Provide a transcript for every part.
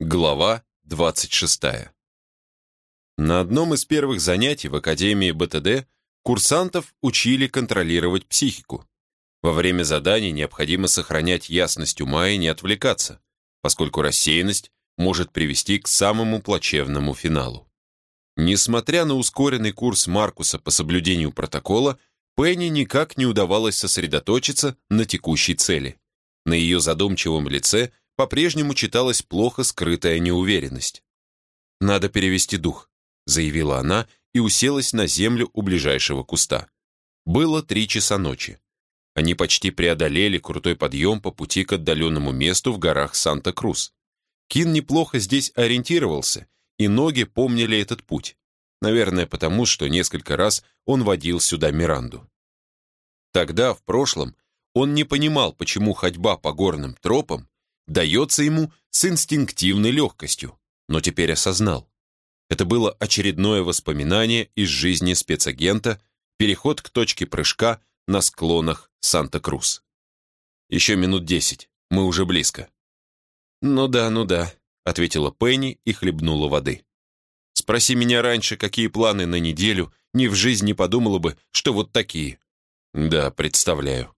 Глава 26. На одном из первых занятий в Академии БТД курсантов учили контролировать психику. Во время заданий необходимо сохранять ясность ума и не отвлекаться, поскольку рассеянность может привести к самому плачевному финалу. Несмотря на ускоренный курс Маркуса по соблюдению протокола, Пенни никак не удавалось сосредоточиться на текущей цели. На ее задумчивом лице – по-прежнему читалась плохо скрытая неуверенность. «Надо перевести дух», — заявила она и уселась на землю у ближайшего куста. Было три часа ночи. Они почти преодолели крутой подъем по пути к отдаленному месту в горах Санта-Крус. Кин неплохо здесь ориентировался, и ноги помнили этот путь. Наверное, потому что несколько раз он водил сюда Миранду. Тогда, в прошлом, он не понимал, почему ходьба по горным тропам дается ему с инстинктивной легкостью, но теперь осознал. Это было очередное воспоминание из жизни спецагента, переход к точке прыжка на склонах Санта-Крус. «Еще минут десять, мы уже близко». «Ну да, ну да», — ответила Пенни и хлебнула воды. «Спроси меня раньше, какие планы на неделю, ни в жизни не подумала бы, что вот такие». «Да, представляю.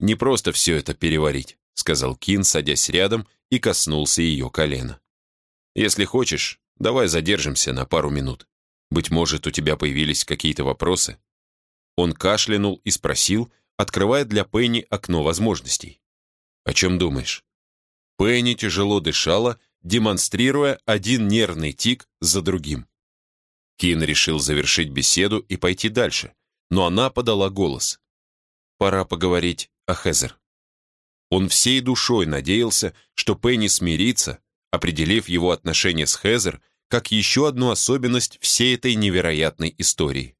Не просто все это переварить сказал Кин, садясь рядом и коснулся ее колена. «Если хочешь, давай задержимся на пару минут. Быть может, у тебя появились какие-то вопросы?» Он кашлянул и спросил, открывая для Пенни окно возможностей. «О чем думаешь?» Пенни тяжело дышала, демонстрируя один нервный тик за другим. Кин решил завершить беседу и пойти дальше, но она подала голос. «Пора поговорить о Хезер». Он всей душой надеялся, что Пенни смирится, определив его отношения с Хезер как еще одну особенность всей этой невероятной истории.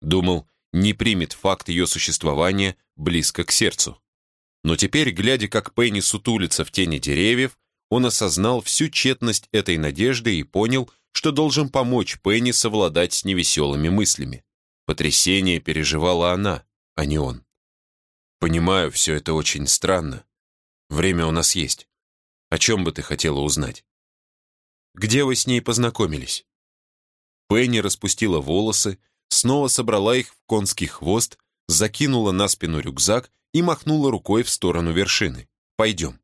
Думал, не примет факт ее существования близко к сердцу. Но теперь, глядя, как Пенни сутулится в тени деревьев, он осознал всю тщетность этой надежды и понял, что должен помочь Пенни совладать с невеселыми мыслями. Потрясение переживала она, а не он. Понимаю, все это очень странно. Время у нас есть. О чем бы ты хотела узнать? Где вы с ней познакомились? Пенни распустила волосы, снова собрала их в конский хвост, закинула на спину рюкзак и махнула рукой в сторону вершины. «Пойдем».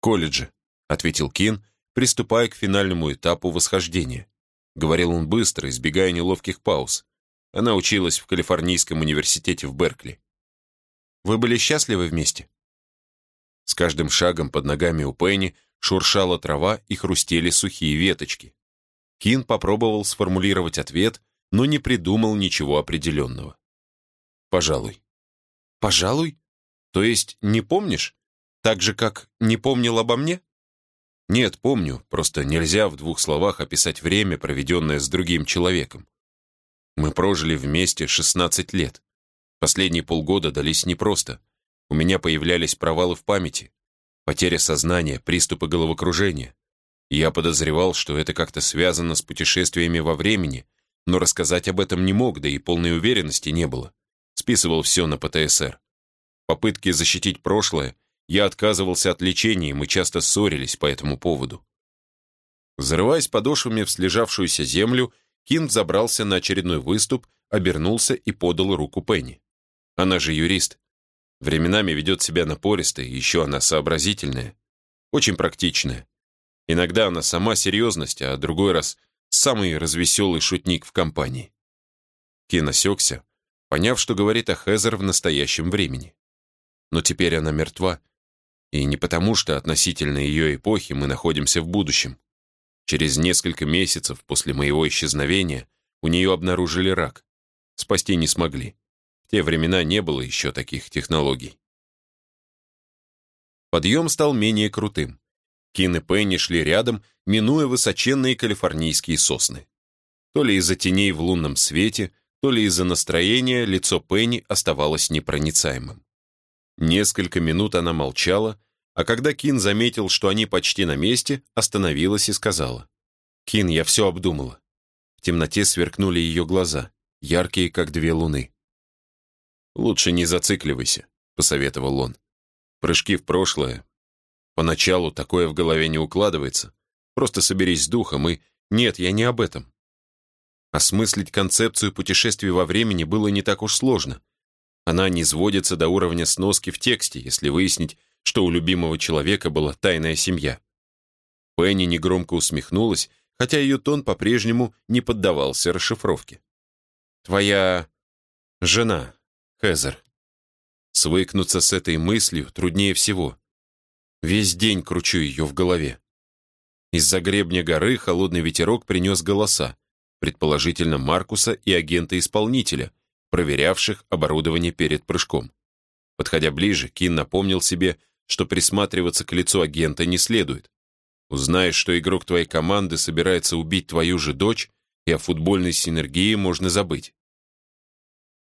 «Колледже», — ответил Кин, приступая к финальному этапу восхождения. Говорил он быстро, избегая неловких пауз. Она училась в Калифорнийском университете в Беркли. Вы были счастливы вместе?» С каждым шагом под ногами у Пенни шуршала трава и хрустели сухие веточки. Кин попробовал сформулировать ответ, но не придумал ничего определенного. «Пожалуй». «Пожалуй? То есть не помнишь? Так же, как не помнил обо мне?» «Нет, помню, просто нельзя в двух словах описать время, проведенное с другим человеком. Мы прожили вместе 16 лет. Последние полгода дались непросто. У меня появлялись провалы в памяти, потеря сознания, приступы головокружения. Я подозревал, что это как-то связано с путешествиями во времени, но рассказать об этом не мог, да и полной уверенности не было. Списывал все на ПТСР. Попытки защитить прошлое, я отказывался от лечения, и мы часто ссорились по этому поводу. Взрываясь подошвами в слежавшуюся землю, Кин забрался на очередной выступ, обернулся и подал руку Пенни. Она же юрист. Временами ведет себя напористо, еще она сообразительная. Очень практичная. Иногда она сама серьезность, а другой раз самый развеселый шутник в компании. Кен осекся, поняв, что говорит о Хезер в настоящем времени. Но теперь она мертва. И не потому, что относительно ее эпохи мы находимся в будущем. Через несколько месяцев после моего исчезновения у нее обнаружили рак. Спасти не смогли. Те времена не было еще таких технологий. Подъем стал менее крутым. Кин и Пенни шли рядом, минуя высоченные калифорнийские сосны. То ли из-за теней в лунном свете, то ли из-за настроения лицо Пенни оставалось непроницаемым. Несколько минут она молчала, а когда Кин заметил, что они почти на месте, остановилась и сказала. «Кин, я все обдумала». В темноте сверкнули ее глаза, яркие, как две луны. «Лучше не зацикливайся», — посоветовал он. «Прыжки в прошлое. Поначалу такое в голове не укладывается, Просто соберись с духом и... Нет, я не об этом. Осмыслить концепцию путешествий во времени было не так уж сложно. Она не сводится до уровня сноски в тексте, если выяснить, что у любимого человека была тайная семья. Пенни негромко усмехнулась, хотя ее тон по-прежнему не поддавался расшифровке. «Твоя жена, Хезер». Свыкнуться с этой мыслью труднее всего. Весь день кручу ее в голове. Из-за гребня горы холодный ветерок принес голоса, предположительно Маркуса и агента-исполнителя, проверявших оборудование перед прыжком. Подходя ближе, Кин напомнил себе, что присматриваться к лицу агента не следует. Узнаешь, что игрок твоей команды собирается убить твою же дочь, и о футбольной синергии можно забыть.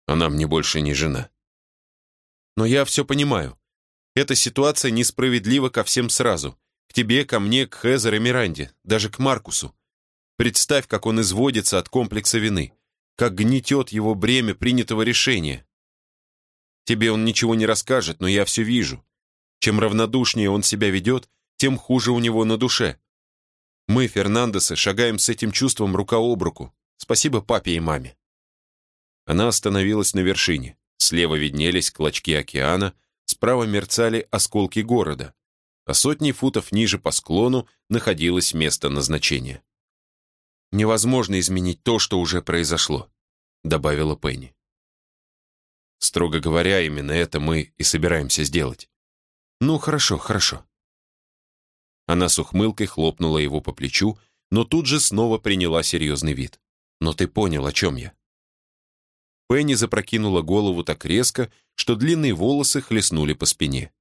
Она мне больше не жена. Но я все понимаю. Эта ситуация несправедлива ко всем сразу. К тебе, ко мне, к Хезер и Миранде, даже к Маркусу. Представь, как он изводится от комплекса вины, как гнетет его бремя принятого решения. Тебе он ничего не расскажет, но я все вижу. Чем равнодушнее он себя ведет, тем хуже у него на душе. Мы, Фернандесы, шагаем с этим чувством рука об руку. Спасибо папе и маме. Она остановилась на вершине. Слева виднелись клочки океана, справа мерцали осколки города, а сотни футов ниже по склону находилось место назначения. «Невозможно изменить то, что уже произошло», — добавила Пенни. «Строго говоря, именно это мы и собираемся сделать». «Ну, хорошо, хорошо. Она с ухмылкой хлопнула его по плечу, но тут же снова приняла серьезный вид. «Но ты понял, о чем я». Пенни запрокинула голову так резко, что длинные волосы хлестнули по спине.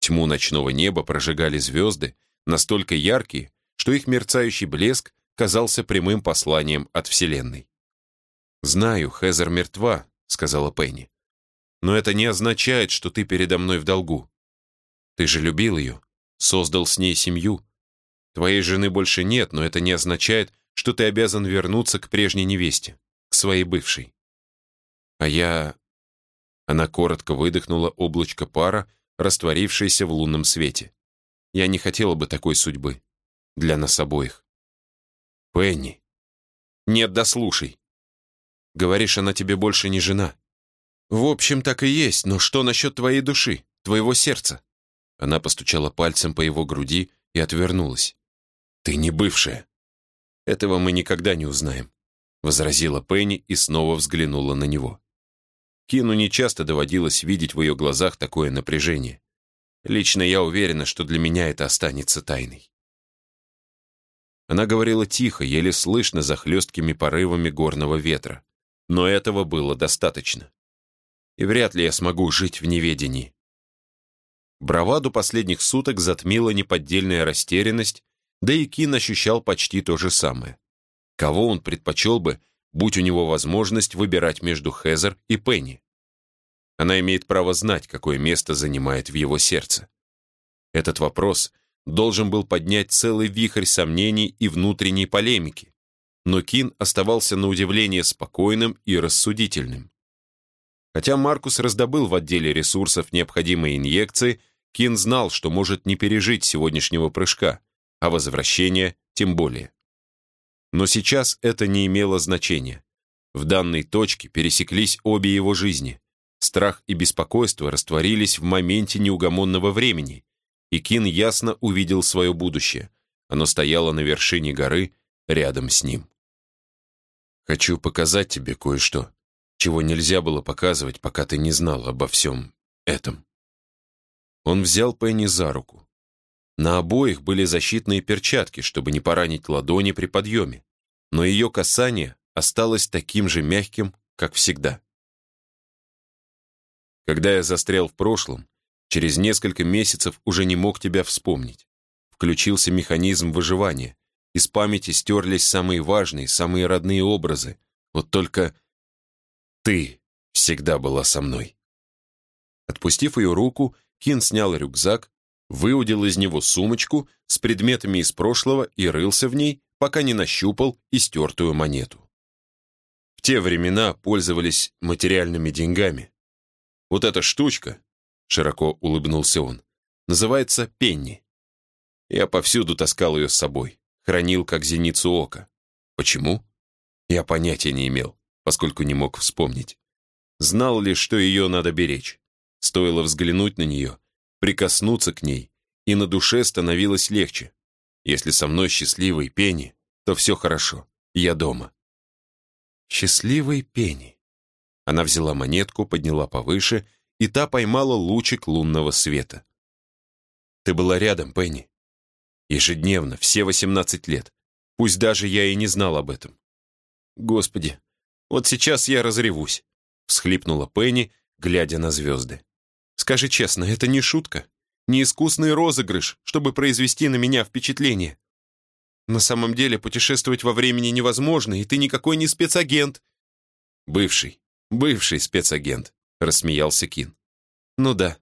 Тьму ночного неба прожигали звезды, настолько яркие, что их мерцающий блеск казался прямым посланием от Вселенной. «Знаю, Хезер мертва», — сказала Пенни. «Но это не означает, что ты передо мной в долгу. Ты же любил ее создал с ней семью. Твоей жены больше нет, но это не означает, что ты обязан вернуться к прежней невесте, к своей бывшей. А я... Она коротко выдохнула облачко пара, растворившееся в лунном свете. Я не хотела бы такой судьбы. Для нас обоих. Пенни. Нет, да слушай. Говоришь, она тебе больше не жена. В общем, так и есть, но что насчет твоей души, твоего сердца? Она постучала пальцем по его груди и отвернулась. «Ты не бывшая». «Этого мы никогда не узнаем», — возразила Пенни и снова взглянула на него. Кину нечасто доводилось видеть в ее глазах такое напряжение. Лично я уверена, что для меня это останется тайной. Она говорила тихо, еле слышно за хлесткими порывами горного ветра. Но этого было достаточно. И вряд ли я смогу жить в неведении. Браваду последних суток затмила неподдельная растерянность, да и Кин ощущал почти то же самое. Кого он предпочел бы, будь у него возможность выбирать между Хезер и Пенни? Она имеет право знать, какое место занимает в его сердце. Этот вопрос должен был поднять целый вихрь сомнений и внутренней полемики, но Кин оставался на удивление спокойным и рассудительным. Хотя Маркус раздобыл в отделе ресурсов необходимые инъекции, Кин знал, что может не пережить сегодняшнего прыжка, а возвращение тем более. Но сейчас это не имело значения. В данной точке пересеклись обе его жизни. Страх и беспокойство растворились в моменте неугомонного времени, и Кин ясно увидел свое будущее. Оно стояло на вершине горы рядом с ним. «Хочу показать тебе кое-что», чего нельзя было показывать, пока ты не знал обо всем этом. Он взял Пенни за руку. На обоих были защитные перчатки, чтобы не поранить ладони при подъеме, но ее касание осталось таким же мягким, как всегда. Когда я застрял в прошлом, через несколько месяцев уже не мог тебя вспомнить. Включился механизм выживания, из памяти стерлись самые важные, самые родные образы. Вот только ты всегда была со мной. Отпустив ее руку, Кин снял рюкзак, выудил из него сумочку с предметами из прошлого и рылся в ней, пока не нащупал истертую монету. В те времена пользовались материальными деньгами. Вот эта штучка, широко улыбнулся он, называется пенни. Я повсюду таскал ее с собой, хранил как зеницу ока. Почему? Я понятия не имел, поскольку не мог вспомнить. Знал лишь, что ее надо беречь. Стоило взглянуть на нее, прикоснуться к ней, и на душе становилось легче. Если со мной счастливый Пенни, то все хорошо, я дома. Счастливый Пенни. Она взяла монетку, подняла повыше, и та поймала лучик лунного света. Ты была рядом, Пенни. Ежедневно, все 18 лет. Пусть даже я и не знал об этом. Господи, вот сейчас я разревусь, всхлипнула Пенни, глядя на звезды. Скажи честно, это не шутка? Не искусный розыгрыш, чтобы произвести на меня впечатление? На самом деле путешествовать во времени невозможно, и ты никакой не спецагент. Бывший, бывший спецагент, рассмеялся Кин. Ну да,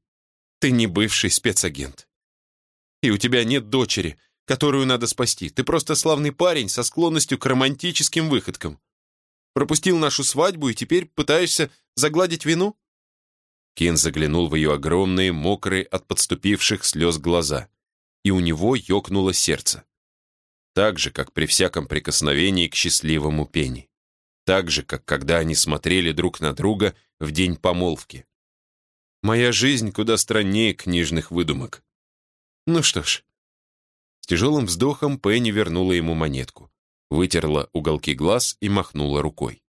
ты не бывший спецагент. И у тебя нет дочери, которую надо спасти. Ты просто славный парень со склонностью к романтическим выходкам. Пропустил нашу свадьбу и теперь пытаешься загладить вину?» Кен заглянул в ее огромные, мокрые от подступивших слез глаза, и у него ёкнуло сердце. Так же, как при всяком прикосновении к счастливому Пенни. Так же, как когда они смотрели друг на друга в день помолвки. «Моя жизнь куда страннее книжных выдумок». «Ну что ж, с тяжелым вздохом Пенни вернула ему монетку, вытерла уголки глаз и махнула рукой.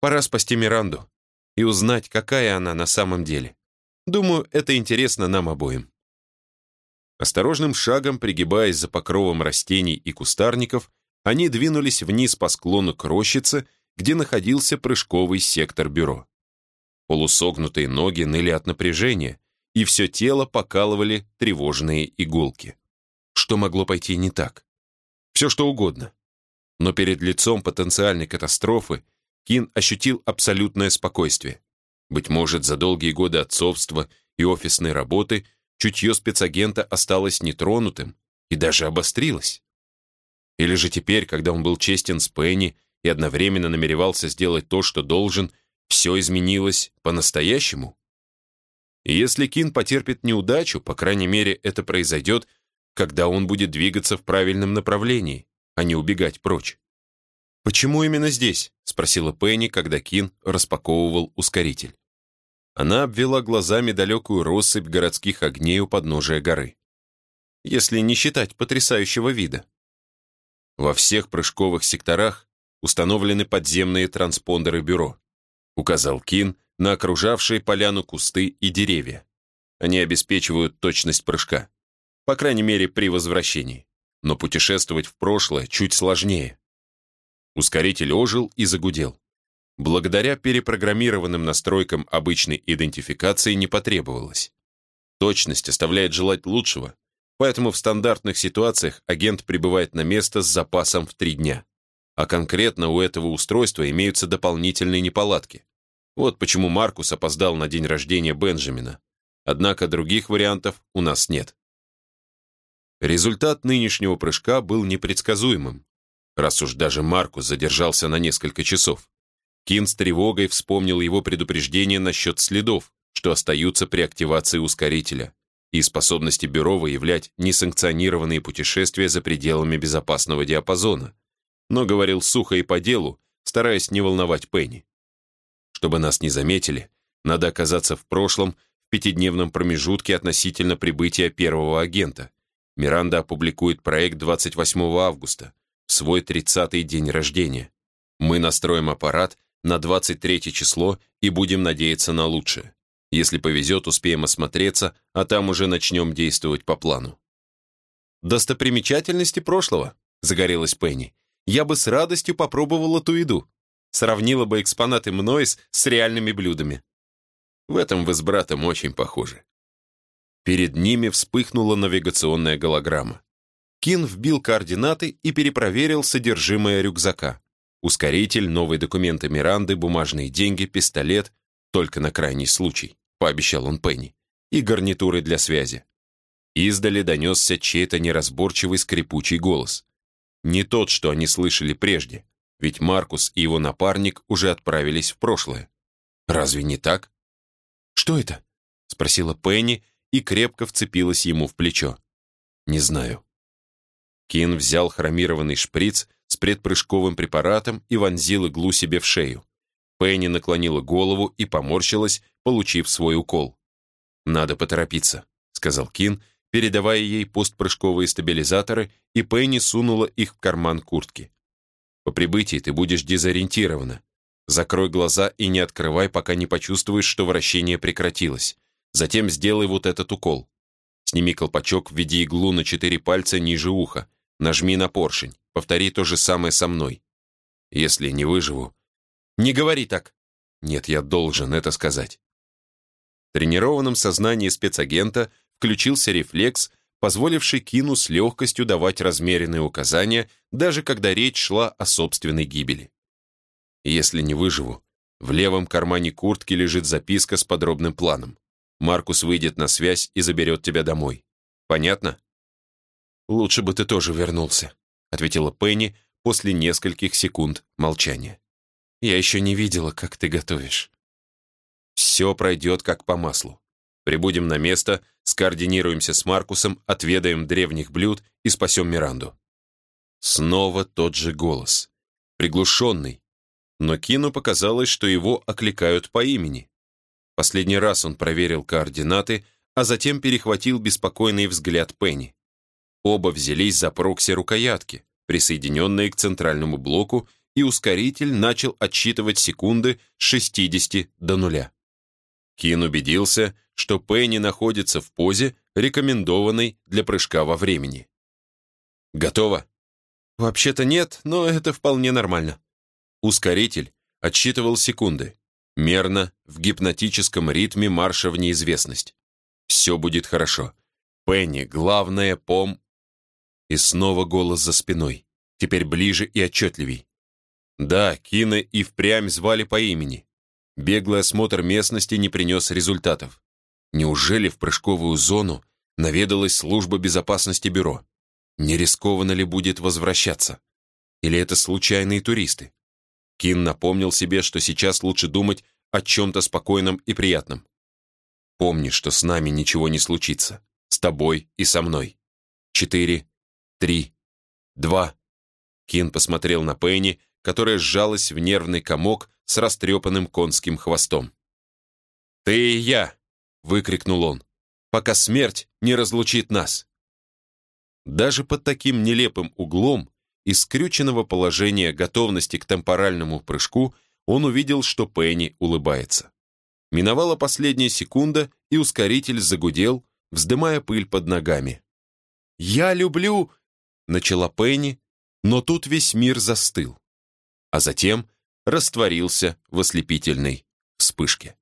«Пора спасти Миранду и узнать, какая она на самом деле. Думаю, это интересно нам обоим». Осторожным шагом, пригибаясь за покровом растений и кустарников, они двинулись вниз по склону к рощице, где находился прыжковый сектор бюро. Полусогнутые ноги ныли от напряжения, и все тело покалывали тревожные иголки. Что могло пойти не так? Все что угодно. Но перед лицом потенциальной катастрофы Кин ощутил абсолютное спокойствие. Быть может, за долгие годы отцовства и офисной работы чутье спецагента осталось нетронутым и даже обострилось. Или же теперь, когда он был честен с Пенни и одновременно намеревался сделать то, что должен, все изменилось по-настоящему? Если Кин потерпит неудачу, по крайней мере, это произойдет когда он будет двигаться в правильном направлении, а не убегать прочь. «Почему именно здесь?» — спросила Пенни, когда Кин распаковывал ускоритель. Она обвела глазами далекую россыпь городских огней у подножия горы. Если не считать потрясающего вида. Во всех прыжковых секторах установлены подземные транспондеры бюро, указал Кин на окружавшие поляну кусты и деревья. Они обеспечивают точность прыжка по крайней мере, при возвращении. Но путешествовать в прошлое чуть сложнее. Ускоритель ожил и загудел. Благодаря перепрограммированным настройкам обычной идентификации не потребовалось. Точность оставляет желать лучшего, поэтому в стандартных ситуациях агент прибывает на место с запасом в три дня. А конкретно у этого устройства имеются дополнительные неполадки. Вот почему Маркус опоздал на день рождения Бенджамина. Однако других вариантов у нас нет. Результат нынешнего прыжка был непредсказуемым, раз уж даже Маркус задержался на несколько часов. Кин с тревогой вспомнил его предупреждение насчет следов, что остаются при активации ускорителя, и способности бюро выявлять несанкционированные путешествия за пределами безопасного диапазона, но говорил сухо и по делу, стараясь не волновать Пенни. Чтобы нас не заметили, надо оказаться в прошлом в пятидневном промежутке относительно прибытия первого агента — Миранда опубликует проект 28 августа, свой 30-й день рождения. Мы настроим аппарат на 23 число и будем надеяться на лучшее. Если повезет, успеем осмотреться, а там уже начнем действовать по плану. «Достопримечательности прошлого», — загорелась Пенни. «Я бы с радостью попробовала ту еду. Сравнила бы экспонаты Мнойс с реальными блюдами». В этом вы с братом очень похожи. Перед ними вспыхнула навигационная голограмма. Кин вбил координаты и перепроверил содержимое рюкзака. Ускоритель, новые документы Миранды, бумажные деньги, пистолет, только на крайний случай, пообещал он Пенни, и гарнитуры для связи. Издали донесся чей-то неразборчивый скрипучий голос. Не тот, что они слышали прежде, ведь Маркус и его напарник уже отправились в прошлое. Разве не так? «Что это?» — спросила Пенни, и крепко вцепилась ему в плечо. «Не знаю». Кин взял хромированный шприц с предпрыжковым препаратом и вонзил иглу себе в шею. Пенни наклонила голову и поморщилась, получив свой укол. «Надо поторопиться», — сказал Кин, передавая ей постпрыжковые стабилизаторы, и Пенни сунула их в карман куртки. «По прибытии ты будешь дезориентирована. Закрой глаза и не открывай, пока не почувствуешь, что вращение прекратилось. Затем сделай вот этот укол. Сними колпачок, введи иглу на четыре пальца ниже уха. Нажми на поршень. Повтори то же самое со мной. Если не выживу, «Не говори так!» «Нет, я должен это сказать». В тренированном сознании спецагента включился рефлекс, позволивший Кину с легкостью давать размеренные указания, даже когда речь шла о собственной гибели. «Если не выживу, в левом кармане куртки лежит записка с подробным планом. Маркус выйдет на связь и заберет тебя домой. Понятно?» «Лучше бы ты тоже вернулся», — ответила Пенни после нескольких секунд молчания. Я еще не видела, как ты готовишь. Все пройдет как по маслу. Прибудем на место, скоординируемся с Маркусом, отведаем древних блюд и спасем Миранду. Снова тот же голос. Приглушенный. Но Кину показалось, что его окликают по имени. Последний раз он проверил координаты, а затем перехватил беспокойный взгляд Пенни. Оба взялись за прокси-рукоятки, присоединенные к центральному блоку, и ускоритель начал отсчитывать секунды с 60 до нуля. Кин убедился, что Пенни находится в позе, рекомендованной для прыжка во времени. «Готово?» «Вообще-то нет, но это вполне нормально». Ускоритель отсчитывал секунды, мерно, в гипнотическом ритме марша в неизвестность. «Все будет хорошо. Пенни, главное, пом...» И снова голос за спиной, теперь ближе и отчетливей. Да, Кина и впрямь звали по имени. Беглый осмотр местности не принес результатов. Неужели в прыжковую зону наведалась служба безопасности бюро? Не рискованно ли будет возвращаться? Или это случайные туристы? Кин напомнил себе, что сейчас лучше думать о чем-то спокойном и приятном. Помни, что с нами ничего не случится. С тобой и со мной. Четыре, три, два. Кин посмотрел на Пенни, которая сжалась в нервный комок с растрепанным конским хвостом. «Ты и я!» — выкрикнул он. «Пока смерть не разлучит нас!» Даже под таким нелепым углом из скрюченного положения готовности к темпоральному прыжку он увидел, что Пенни улыбается. Миновала последняя секунда, и ускоритель загудел, вздымая пыль под ногами. «Я люблю...» — начала Пенни, но тут весь мир застыл а затем растворился в ослепительной вспышке.